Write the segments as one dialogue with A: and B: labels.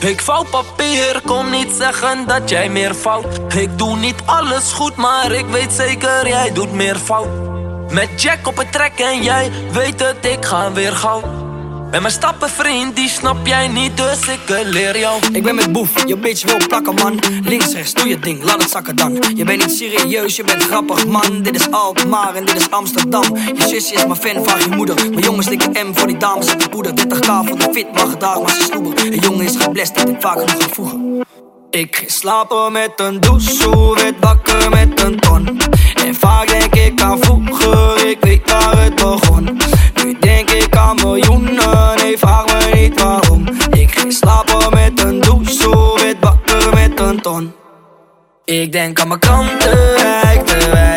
A: Ik vouw papier, kom niet zeggen dat jij meer fout. Ik doe niet alles goed, maar ik weet zeker jij doet meer fout. Met Jack op het trek en jij weet het, ik ga weer gauw. Met mijn stappen vriend, die snap jij niet, dus ik leer jou.
B: Ik ben met boef, je bitch wil plakken man. Links, rechts, doe je ding, laat het zakken dan. Je bent niet serieus, je bent grappig man. Dit is Alkmaar en dit is Amsterdam. Je zusje is mijn fan, vraag je moeder. Mijn jongens stikken M voor die dames uit de poeder. 30k voor de fit, mag dag maar ze sloeber Een jongen is geblest, dat ik vaak genoeg voegen. Ik ging slapen met een douche, werd wakker met een ton. En vaak denk ik aan vroeger, ik weet waar Ik denk aan mijn kanten, terwijl ik langs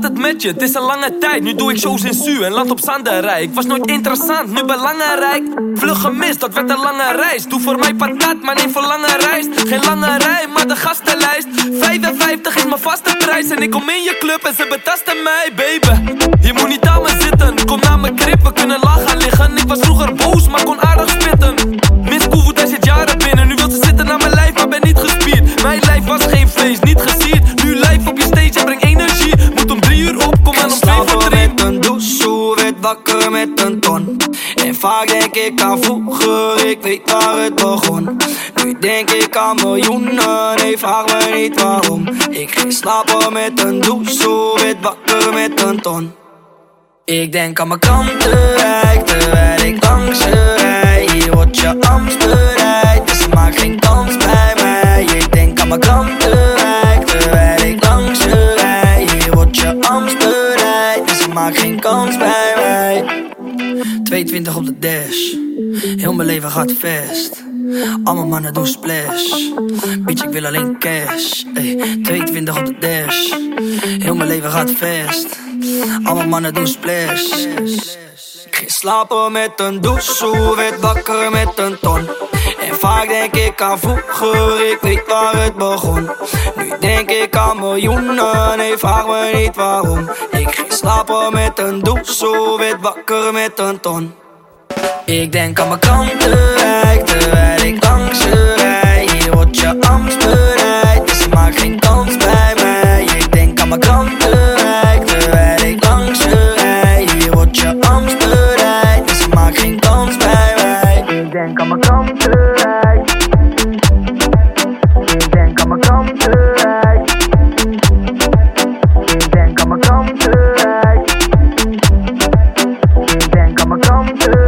A: het is een lange tijd. Nu doe ik shows in Su en land op Zanderij. Ik was nooit interessant, nu belangrijk. Vlug gemist, dat werd een lange reis. Doe voor mij patat, maar neem voor lange reis. Geen lange rij, maar de gastenlijst. 55 is mijn vaste prijs. En ik kom in je club en ze betasten mij, baby. Je moet niet aan me zitten, kom naar mijn grip, we kunnen lachen liggen. Ik was vroeger boos, maar kon aardig spitten. Miss Koevoet, hij zit jaren binnen. Nu wil ze zitten naar mijn lijf, maar ben niet gespierd. Mijn lijf was geen vlees, niet gesierd.
B: Wakker met een ton. En vaak denk ik aan vroeger, ik weet waar het begon. Nu denk ik aan miljoenen, nee vraag me niet waarom. Ik ging slapen met een douche, werd wakker met een ton. Ik denk aan mijn kanten, terwijl ik langs rij. 22 op de dash, heel mijn leven gaat vast. Alle mannen doen splash. Bitch, ik wil alleen cash. Ey, 22 op de dash. Heel mijn leven gaat vast. Alle mannen doen splash. Ik ging slapen met een douche, werd wakker met een ton. En vaak denk ik aan vroeger, ik weet waar het begon. Nu denk ik aan miljoenen, nee vraag me niet waarom. Ik ging slapen met een douche, werd wakker met een ton. Ik denk aan mijn kanten, terwijl ik langs je rij. Hier wordt je angst bereid, dus maak geen kans bij mij. Ik denk aan mijn kanten, terwijl ik langs je rij. Hier wordt je angst bereid, dus maak geen kans bij mij. Ik denk aan mijn kanten. Ik denk aan mijn kanten. Ik denk aan mijn kanten. Ik denk aan mijn kanten.